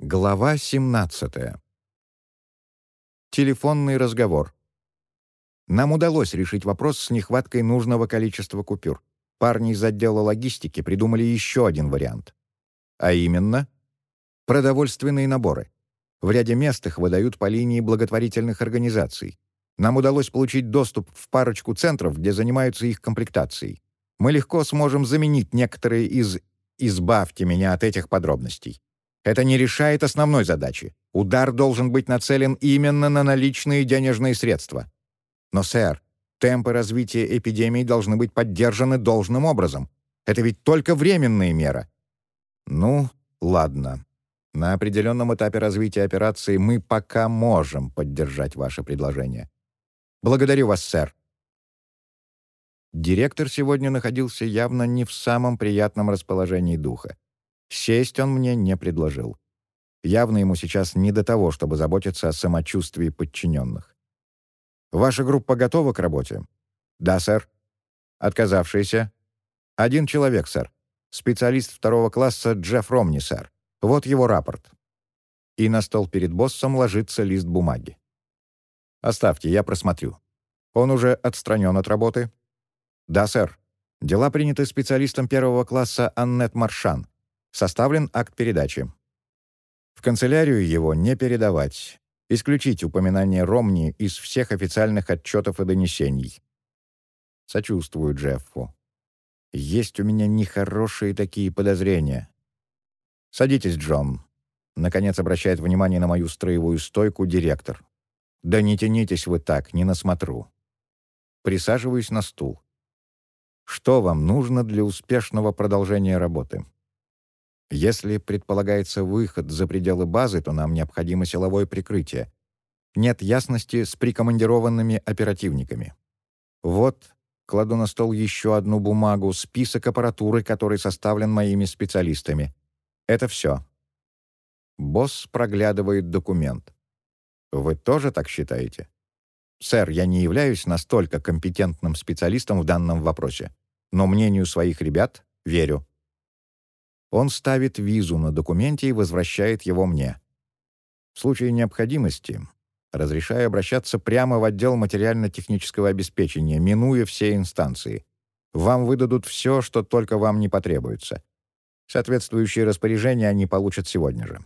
Глава 17. Телефонный разговор. Нам удалось решить вопрос с нехваткой нужного количества купюр. Парни из отдела логистики придумали еще один вариант. А именно, продовольственные наборы. В ряде мест их выдают по линии благотворительных организаций. Нам удалось получить доступ в парочку центров, где занимаются их комплектацией. Мы легко сможем заменить некоторые из «избавьте меня от этих подробностей». Это не решает основной задачи. Удар должен быть нацелен именно на наличные денежные средства. Но, сэр, темпы развития эпидемии должны быть поддержаны должным образом. Это ведь только временная мера. Ну, ладно. На определенном этапе развития операции мы пока можем поддержать ваше предложение. Благодарю вас, сэр. Директор сегодня находился явно не в самом приятном расположении духа. Сесть он мне не предложил. Явно ему сейчас не до того, чтобы заботиться о самочувствии подчиненных. «Ваша группа готова к работе?» «Да, сэр». «Отказавшиеся?» «Один человек, сэр. Специалист второго класса Джефф Ромни, сэр. Вот его рапорт». И на стол перед боссом ложится лист бумаги. «Оставьте, я просмотрю. Он уже отстранен от работы?» «Да, сэр. Дела приняты специалистом первого класса Аннет Маршан. Составлен акт передачи. В канцелярию его не передавать. Исключить упоминание Ромни из всех официальных отчетов и донесений. Сочувствую Джеффу. Есть у меня нехорошие такие подозрения. «Садитесь, Джон», — наконец обращает внимание на мою строевую стойку директор. «Да не тянитесь вы так, не насмотру». Присаживаюсь на стул. Что вам нужно для успешного продолжения работы? Если предполагается выход за пределы базы, то нам необходимо силовое прикрытие. Нет ясности с прикомандированными оперативниками. Вот, кладу на стол еще одну бумагу, список аппаратуры, который составлен моими специалистами. Это все. Босс проглядывает документ. Вы тоже так считаете? Сэр, я не являюсь настолько компетентным специалистом в данном вопросе, но мнению своих ребят верю. Он ставит визу на документе и возвращает его мне. В случае необходимости разрешаю обращаться прямо в отдел материально-технического обеспечения, минуя все инстанции. Вам выдадут все, что только вам не потребуется. Соответствующие распоряжения они получат сегодня же.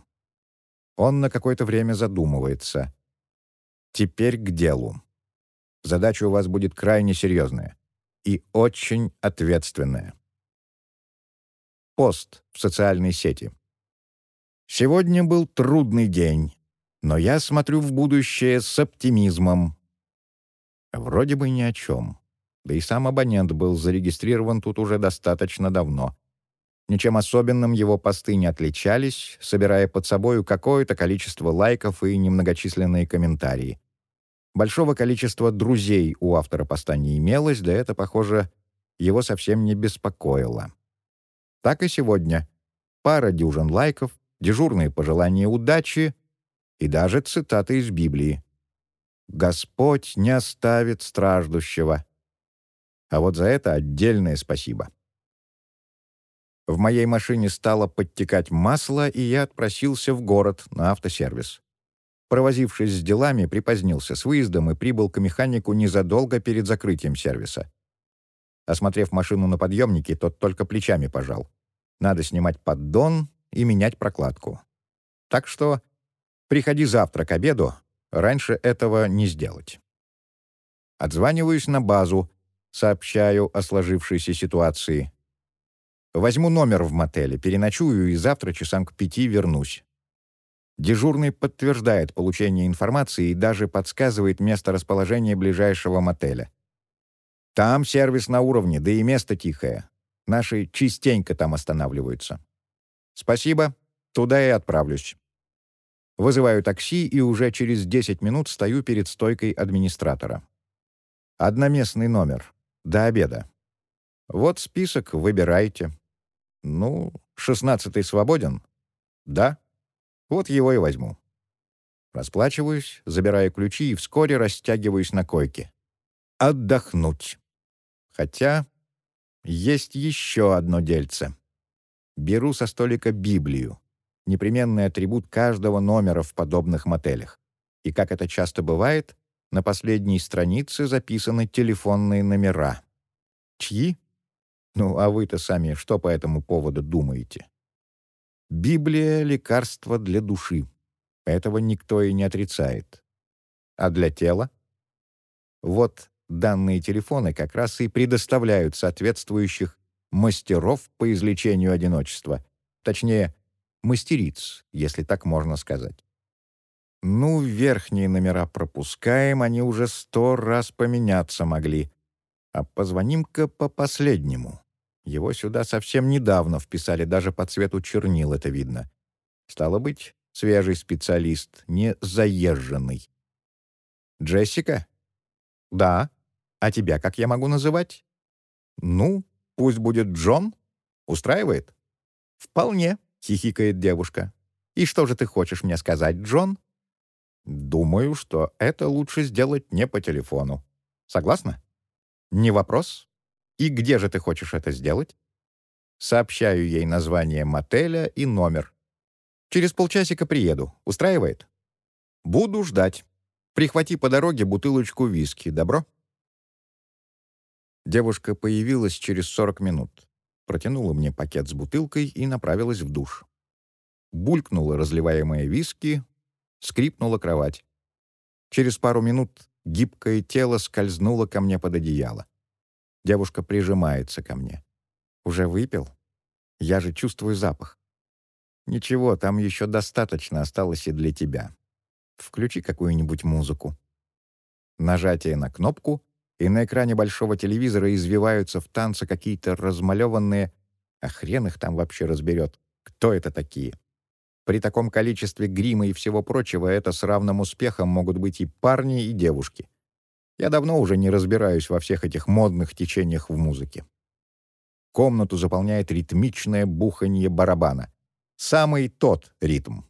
Он на какое-то время задумывается. Теперь к делу. Задача у вас будет крайне серьезная и очень ответственная. Пост в социальной сети. Сегодня был трудный день, но я смотрю в будущее с оптимизмом. Вроде бы ни о чем. Да и сам абонент был зарегистрирован тут уже достаточно давно. Ничем особенным его посты не отличались, собирая под собою какое-то количество лайков и немногочисленные комментарии. Большого количества друзей у автора поста не имелось, да это, похоже, его совсем не беспокоило. Так и сегодня. Пара дюжин лайков, дежурные пожелания удачи и даже цитаты из Библии. «Господь не оставит страждущего». А вот за это отдельное спасибо. В моей машине стало подтекать масло, и я отпросился в город на автосервис. Провозившись с делами, припозднился с выездом и прибыл к механику незадолго перед закрытием сервиса. Осмотрев машину на подъемнике, тот только плечами пожал. Надо снимать поддон и менять прокладку. Так что приходи завтра к обеду, раньше этого не сделать. Отзваниваюсь на базу, сообщаю о сложившейся ситуации. Возьму номер в мотеле, переночую и завтра часам к пяти вернусь. Дежурный подтверждает получение информации и даже подсказывает место расположения ближайшего мотеля. Там сервис на уровне, да и место тихое. Наши частенько там останавливаются. Спасибо, туда и отправлюсь. Вызываю такси и уже через 10 минут стою перед стойкой администратора. Одноместный номер. До обеда. Вот список, выбирайте. Ну, шестнадцатый свободен? Да. Вот его и возьму. Расплачиваюсь, забираю ключи и вскоре растягиваюсь на койке. Отдохнуть. Хотя есть еще одно дельце. Беру со столика Библию. непременный атрибут каждого номера в подобных мотелях. И как это часто бывает, на последней странице записаны телефонные номера. Чьи? Ну, а вы-то сами что по этому поводу думаете? Библия — лекарство для души. Этого никто и не отрицает. А для тела? Вот данные телефоны как раз и предоставляют соответствующих мастеров по излечению одиночества. Точнее, мастериц, если так можно сказать. Ну, верхние номера пропускаем, они уже сто раз поменяться могли. А позвоним-ка по последнему. Его сюда совсем недавно вписали, даже по цвету чернил это видно. Стало быть, свежий специалист, не заезженный. «Джессика?» «Да. А тебя как я могу называть?» «Ну, пусть будет Джон. Устраивает?» «Вполне», — хихикает девушка. «И что же ты хочешь мне сказать, Джон?» «Думаю, что это лучше сделать не по телефону. Согласна?» «Не вопрос. И где же ты хочешь это сделать?» Сообщаю ей название мотеля и номер. «Через полчасика приеду. Устраивает?» «Буду ждать. Прихвати по дороге бутылочку виски. Добро?» Девушка появилась через 40 минут. Протянула мне пакет с бутылкой и направилась в душ. Булькнула разливаемое виски, скрипнула кровать. Через пару минут гибкое тело скользнуло ко мне под одеяло. Девушка прижимается ко мне. «Уже выпил? Я же чувствую запах». «Ничего, там еще достаточно осталось и для тебя. Включи какую-нибудь музыку». Нажатие на кнопку, и на экране большого телевизора извиваются в танце какие-то размалеванные... А хрен их там вообще разберет. Кто это такие? При таком количестве грима и всего прочего это с равным успехом могут быть и парни, и девушки. Я давно уже не разбираюсь во всех этих модных течениях в музыке. Комнату заполняет ритмичное буханье барабана. Самый тот ритм.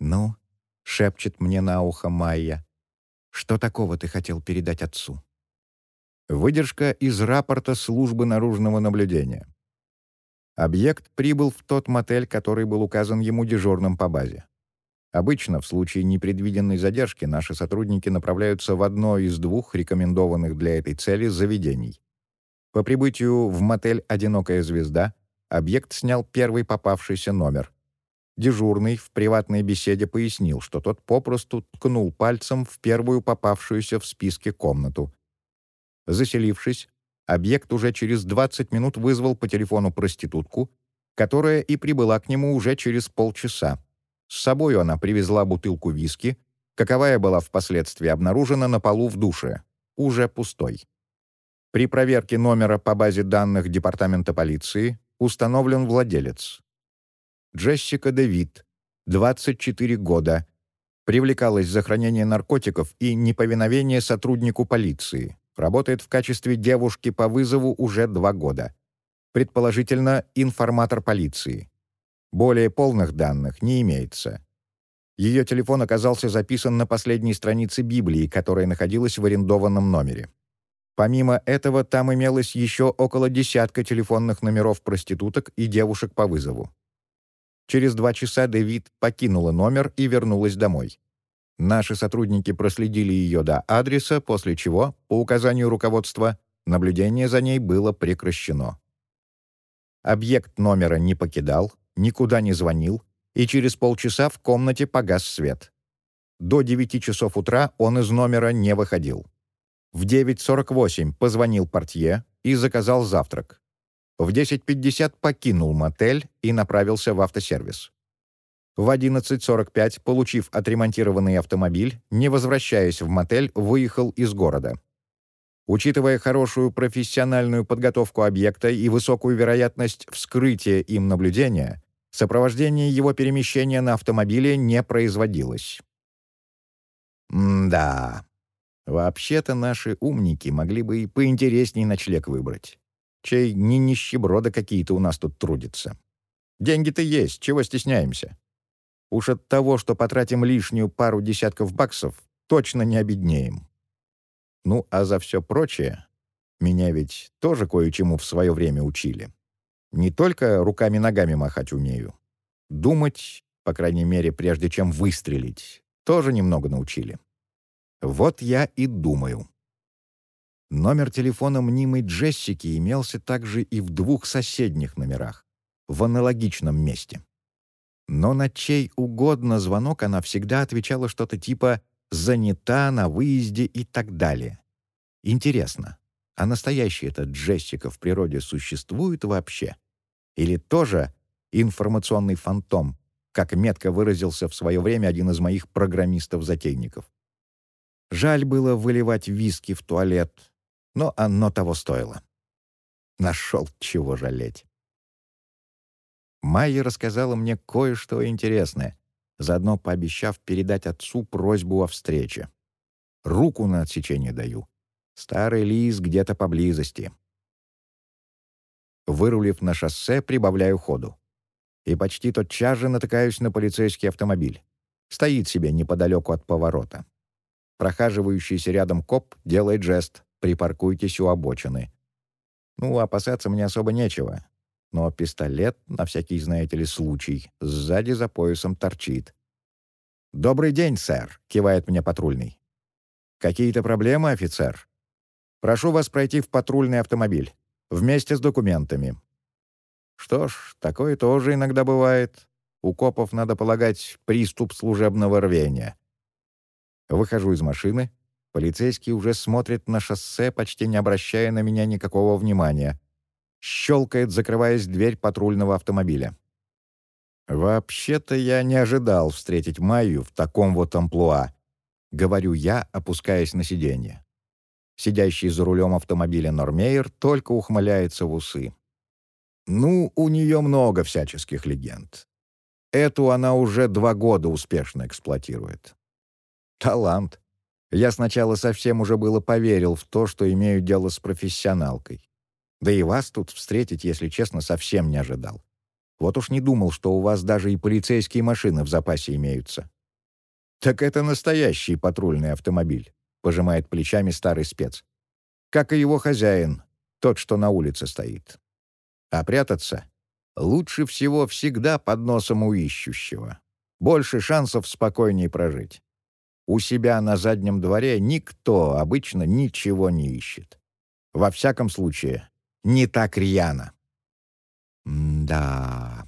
«Ну», — шепчет мне на ухо Майя, — «что такого ты хотел передать отцу?» Выдержка из рапорта службы наружного наблюдения. Объект прибыл в тот мотель, который был указан ему дежурным по базе. Обычно в случае непредвиденной задержки наши сотрудники направляются в одно из двух рекомендованных для этой цели заведений. По прибытию в мотель «Одинокая звезда» объект снял первый попавшийся номер. Дежурный в приватной беседе пояснил, что тот попросту ткнул пальцем в первую попавшуюся в списке комнату. Заселившись, объект уже через 20 минут вызвал по телефону проститутку, которая и прибыла к нему уже через полчаса. С собой она привезла бутылку виски, каковая была впоследствии обнаружена на полу в душе, уже пустой. При проверке номера по базе данных Департамента полиции установлен владелец. Джессика Дэвид, 24 года, привлекалась за хранение наркотиков и неповиновение сотруднику полиции. Работает в качестве девушки по вызову уже два года. Предположительно, информатор полиции. Более полных данных не имеется. Ее телефон оказался записан на последней странице Библии, которая находилась в арендованном номере. Помимо этого, там имелось еще около десятка телефонных номеров проституток и девушек по вызову. Через два часа Дэвид покинула номер и вернулась домой. Наши сотрудники проследили ее до адреса, после чего, по указанию руководства, наблюдение за ней было прекращено. Объект номера не покидал, никуда не звонил, и через полчаса в комнате погас свет. До 9 часов утра он из номера не выходил. В 9.48 позвонил портье и заказал завтрак. В 10.50 покинул мотель и направился в автосервис. В 11.45, получив отремонтированный автомобиль, не возвращаясь в мотель, выехал из города. Учитывая хорошую профессиональную подготовку объекта и высокую вероятность вскрытия им наблюдения, сопровождение его перемещения на автомобиле не производилось. М-да. Вообще-то наши умники могли бы и поинтересней ночлег выбрать. Чей не нищеброды какие-то у нас тут трудятся. Деньги-то есть, чего стесняемся? Уж от того, что потратим лишнюю пару десятков баксов, точно не обеднеем. Ну, а за все прочее, меня ведь тоже кое-чему в свое время учили. Не только руками-ногами махать умею. Думать, по крайней мере, прежде чем выстрелить, тоже немного научили. Вот я и думаю. Номер телефона мнимой Джессики имелся также и в двух соседних номерах, в аналогичном месте. Но на чей угодно звонок она всегда отвечала что-то типа «занята», «на выезде» и так далее. Интересно, а настоящий этот Джессика в природе существует вообще? Или тоже информационный фантом, как метко выразился в свое время один из моих программистов-затейников? Жаль было выливать виски в туалет, но оно того стоило. Нашел чего жалеть. Майя рассказала мне кое-что интересное, заодно пообещав передать отцу просьбу о встрече. Руку на отсечение даю. Старый лис где-то поблизости. Вырулив на шоссе, прибавляю ходу. И почти тотчас же натыкаюсь на полицейский автомобиль. Стоит себе неподалеку от поворота. Прохаживающийся рядом коп делает жест «припаркуйтесь у обочины». Ну, опасаться мне особо нечего но пистолет, на всякий, знаете ли, случай, сзади за поясом торчит. «Добрый день, сэр», — кивает мне патрульный. «Какие-то проблемы, офицер? Прошу вас пройти в патрульный автомобиль, вместе с документами». Что ж, такое тоже иногда бывает. У копов, надо полагать, приступ служебного рвения. Выхожу из машины. Полицейский уже смотрит на шоссе, почти не обращая на меня никакого внимания. Щелкает, закрываясь дверь патрульного автомобиля. «Вообще-то я не ожидал встретить Майю в таком вот амплуа», — говорю я, опускаясь на сиденье. Сидящий за рулем автомобиля Нормейер только ухмыляется в усы. «Ну, у нее много всяческих легенд. Эту она уже два года успешно эксплуатирует. Талант. Я сначала совсем уже было поверил в то, что имею дело с профессионалкой. Да и вас тут встретить, если честно, совсем не ожидал. Вот уж не думал, что у вас даже и полицейские машины в запасе имеются». «Так это настоящий патрульный автомобиль», — пожимает плечами старый спец. «Как и его хозяин, тот, что на улице стоит. А прятаться лучше всего всегда под носом у ищущего. Больше шансов спокойнее прожить. У себя на заднем дворе никто обычно ничего не ищет. Во всяком случае, не так рьяно. да,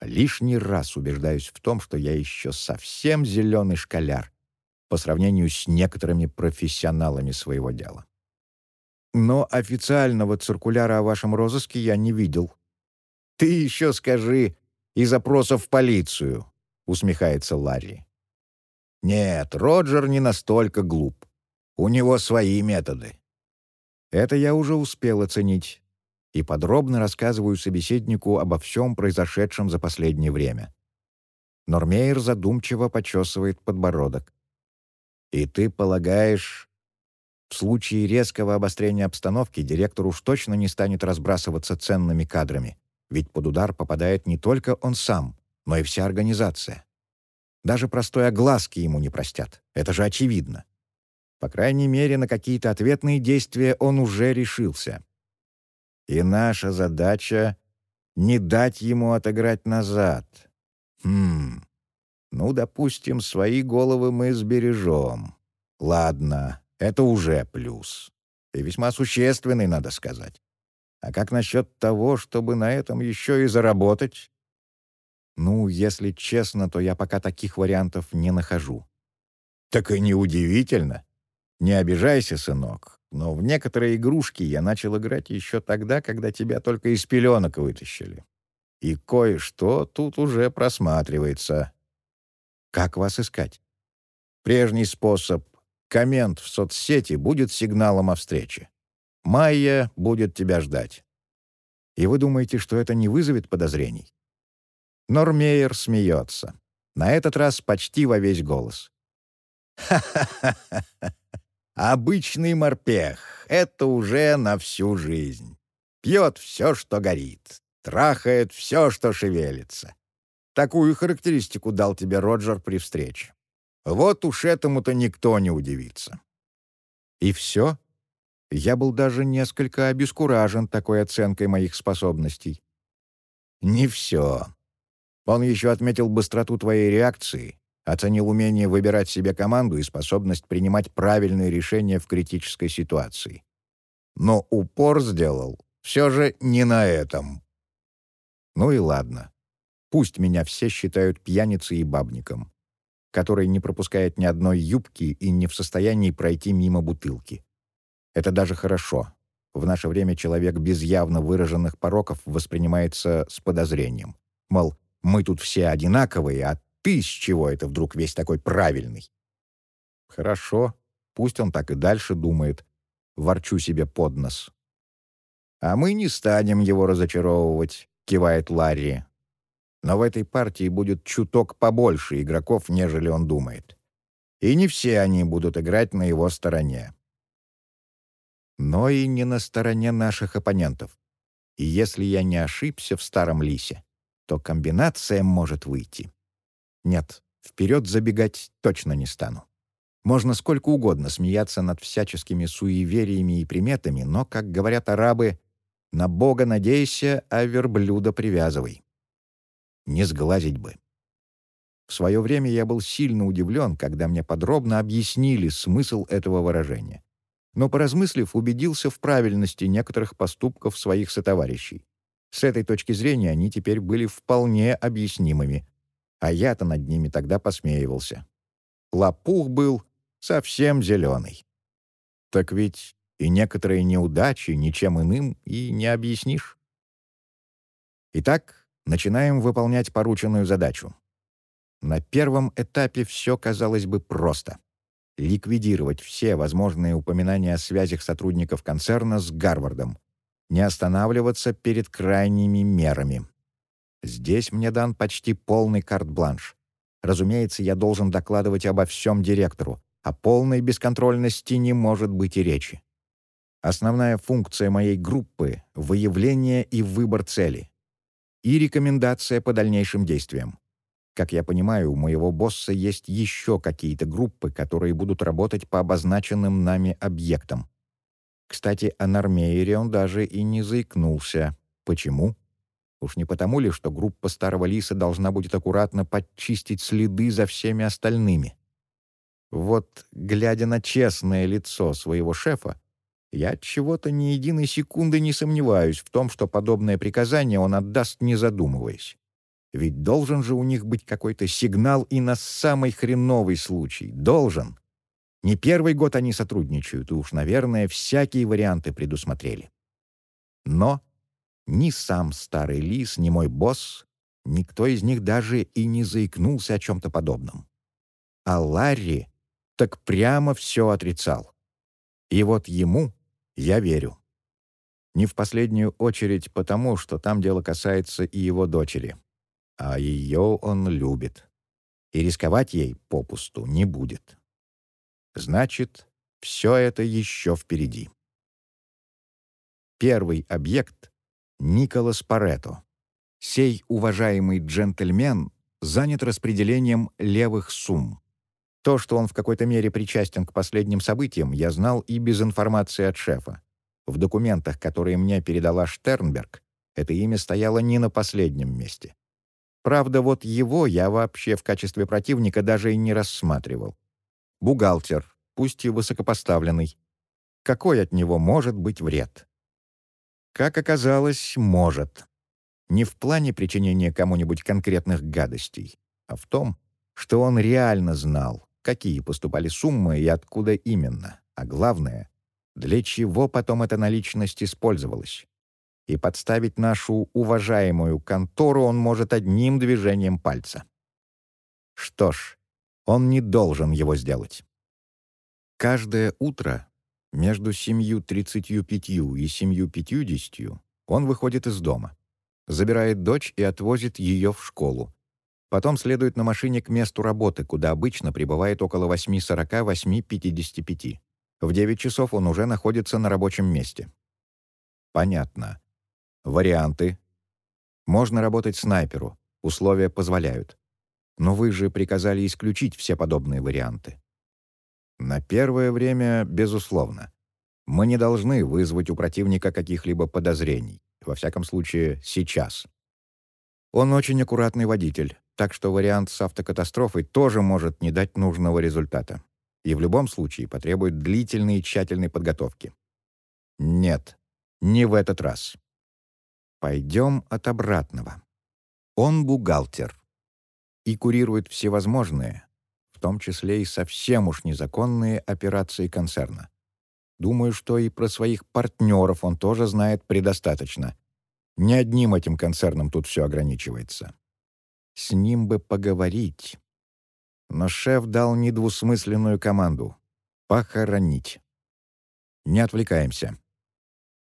лишний раз убеждаюсь в том, что я еще совсем зеленый школяр по сравнению с некоторыми профессионалами своего дела. Но официального циркуляра о вашем розыске я не видел. «Ты еще скажи и запросов в полицию», — усмехается Ларри. «Нет, Роджер не настолько глуп. У него свои методы». Это я уже успел оценить и подробно рассказываю собеседнику обо всем произошедшем за последнее время. Нормейер задумчиво почесывает подбородок. «И ты полагаешь, в случае резкого обострения обстановки директор уж точно не станет разбрасываться ценными кадрами, ведь под удар попадает не только он сам, но и вся организация. Даже простой огласки ему не простят, это же очевидно. По крайней мере, на какие-то ответные действия он уже решился. И наша задача — не дать ему отыграть назад. Хм, ну, допустим, свои головы мы сбережем. Ладно, это уже плюс. И весьма существенный, надо сказать. А как насчет того, чтобы на этом еще и заработать? Ну, если честно, то я пока таких вариантов не нахожу. Так и неудивительно. Не обижайся, сынок но в некоторые игрушки я начал играть еще тогда, когда тебя только из пеленок вытащили. И кое-что тут уже просматривается. Как вас искать? Прежний способ — коммент в соцсети будет сигналом о встрече. Майя будет тебя ждать. И вы думаете, что это не вызовет подозрений? Нормейер смеется. На этот раз почти во весь голос. «Ха-ха-ха! Обычный морпех — это уже на всю жизнь. Пьет все, что горит, трахает все, что шевелится. Такую характеристику дал тебе Роджер при встрече. Вот уж этому-то никто не удивится. И все? Я был даже несколько обескуражен такой оценкой моих способностей. Не все. Он еще отметил быстроту твоей реакции, оценил умение выбирать себе команду и способность принимать правильные решения в критической ситуации. Но упор сделал все же не на этом. Ну и ладно. Пусть меня все считают пьяницей и бабником, который не пропускает ни одной юбки и не в состоянии пройти мимо бутылки. Это даже хорошо. В наше время человек без явно выраженных пороков воспринимается с подозрением. Мол, мы тут все одинаковые, а ты с чего это вдруг весь такой правильный? Хорошо, пусть он так и дальше думает. Ворчу себе под нос. А мы не станем его разочаровывать, кивает Ларри. Но в этой партии будет чуток побольше игроков, нежели он думает. И не все они будут играть на его стороне. Но и не на стороне наших оппонентов. И если я не ошибся в старом лисе, то комбинация может выйти. Нет, вперед забегать точно не стану. Можно сколько угодно смеяться над всяческими суевериями и приметами, но, как говорят арабы, «на Бога надейся, а верблюда привязывай». Не сглазить бы. В свое время я был сильно удивлен, когда мне подробно объяснили смысл этого выражения. Но, поразмыслив, убедился в правильности некоторых поступков своих сотоварищей. С этой точки зрения они теперь были вполне объяснимыми, а я-то над ними тогда посмеивался. Лопух был совсем зеленый. Так ведь и некоторые неудачи ничем иным и не объяснишь. Итак, начинаем выполнять порученную задачу. На первом этапе все казалось бы просто. Ликвидировать все возможные упоминания о связях сотрудников концерна с Гарвардом, не останавливаться перед крайними мерами. Здесь мне дан почти полный карт-бланш. Разумеется, я должен докладывать обо всем директору. О полной бесконтрольности не может быть и речи. Основная функция моей группы — выявление и выбор цели. И рекомендация по дальнейшим действиям. Как я понимаю, у моего босса есть еще какие-то группы, которые будут работать по обозначенным нами объектам. Кстати, о Нормейере он даже и не заикнулся. Почему? Уж не потому ли, что группа Старого Лиса должна будет аккуратно подчистить следы за всеми остальными? Вот, глядя на честное лицо своего шефа, я от чего-то ни единой секунды не сомневаюсь в том, что подобное приказание он отдаст, не задумываясь. Ведь должен же у них быть какой-то сигнал и на самый хреновый случай. Должен. Не первый год они сотрудничают, и уж, наверное, всякие варианты предусмотрели. Но ни сам старый лис, ни мой босс, никто из них даже и не заикнулся о чем-то подобном. А Ларри так прямо все отрицал. И вот ему я верю. Не в последнюю очередь потому, что там дело касается и его дочери. А ее он любит. И рисковать ей попусту не будет. Значит, все это еще впереди. Первый объект — Николас Парето. Сей уважаемый джентльмен занят распределением левых сумм. То, что он в какой-то мере причастен к последним событиям, я знал и без информации от шефа. В документах, которые мне передала Штернберг, это имя стояло не на последнем месте. Правда, вот его я вообще в качестве противника даже и не рассматривал. Бухгалтер, пусть и высокопоставленный. Какой от него может быть вред? Как оказалось, может. Не в плане причинения кому-нибудь конкретных гадостей, а в том, что он реально знал, какие поступали суммы и откуда именно, а главное, для чего потом эта наличность использовалась. И подставить нашу уважаемую контору он может одним движением пальца. Что ж, он не должен его сделать. Каждое утро между 7.35 и 7.50 он выходит из дома, забирает дочь и отвозит ее в школу. Потом следует на машине к месту работы, куда обычно прибывает около 8.40-8.55. В 9 часов он уже находится на рабочем месте. Понятно. Варианты. Можно работать снайперу, условия позволяют. Но вы же приказали исключить все подобные варианты. На первое время, безусловно. Мы не должны вызвать у противника каких-либо подозрений. Во всяком случае, сейчас. Он очень аккуратный водитель, так что вариант с автокатастрофой тоже может не дать нужного результата. И в любом случае потребует длительной и тщательной подготовки. Нет, не в этот раз. Пойдем от обратного. Он бухгалтер и курирует всевозможные, том числе и совсем уж незаконные операции концерна. Думаю, что и про своих партнеров он тоже знает предостаточно. Не одним этим концерном тут все ограничивается. С ним бы поговорить. Но шеф дал недвусмысленную команду — похоронить. Не отвлекаемся.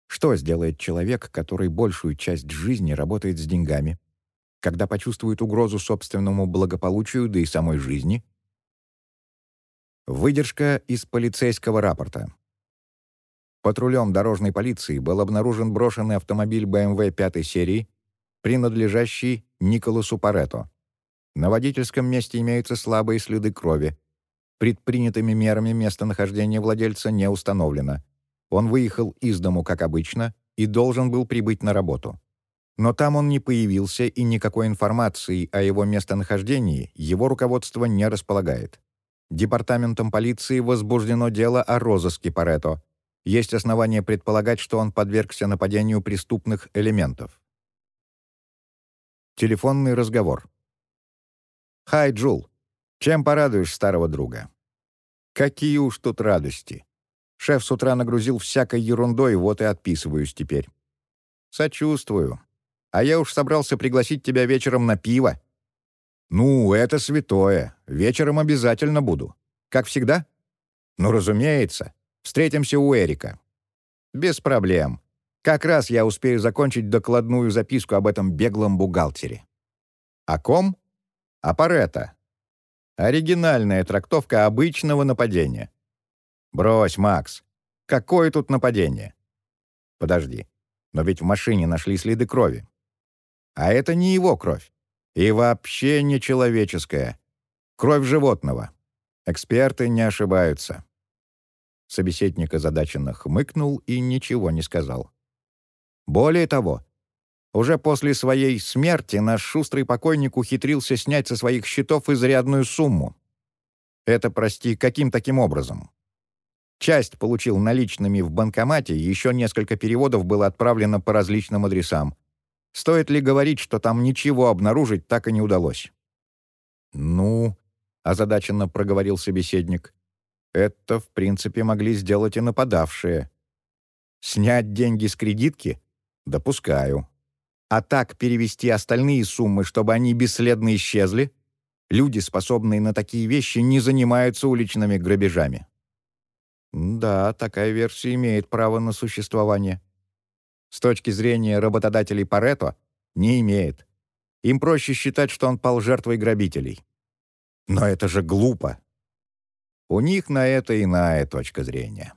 Что сделает человек, который большую часть жизни работает с деньгами, когда почувствует угрозу собственному благополучию, да и самой жизни? Выдержка из полицейского рапорта. Патрулем дорожной полиции был обнаружен брошенный автомобиль BMW пятой серии, принадлежащий Николасу Парето. На водительском месте имеются слабые следы крови. Предпринятыми мерами местонахождение владельца не установлено. Он выехал из дому, как обычно, и должен был прибыть на работу. Но там он не появился, и никакой информации о его местонахождении его руководство не располагает. Департаментом полиции возбуждено дело о розыске Парето. Есть основания предполагать, что он подвергся нападению преступных элементов. Телефонный разговор. «Хай, Джул. Чем порадуешь старого друга?» «Какие уж тут радости. Шеф с утра нагрузил всякой ерундой, вот и отписываюсь теперь». «Сочувствую. А я уж собрался пригласить тебя вечером на пиво». «Ну, это святое. Вечером обязательно буду. Как всегда?» «Ну, разумеется. Встретимся у Эрика». «Без проблем. Как раз я успею закончить докладную записку об этом беглом бухгалтере». «О ком?» «О Паретто». Оригинальная трактовка обычного нападения. «Брось, Макс. Какое тут нападение?» «Подожди. Но ведь в машине нашли следы крови. А это не его кровь. И вообще не человеческая. Кровь животного. Эксперты не ошибаются. Собеседник озадаченно хмыкнул и ничего не сказал. Более того, уже после своей смерти наш шустрый покойник ухитрился снять со своих счетов изрядную сумму. Это, прости, каким таким образом? Часть получил наличными в банкомате, еще несколько переводов было отправлено по различным адресам. Стоит ли говорить, что там ничего обнаружить так и не удалось? «Ну», — озадаченно проговорил собеседник, «это, в принципе, могли сделать и нападавшие. Снять деньги с кредитки? Допускаю. А так перевести остальные суммы, чтобы они бесследно исчезли? Люди, способные на такие вещи, не занимаются уличными грабежами». «Да, такая версия имеет право на существование», с точки зрения работодателей Парето, не имеет. Им проще считать, что он пал жертвой грабителей. Но это же глупо. У них на это иная точка зрения.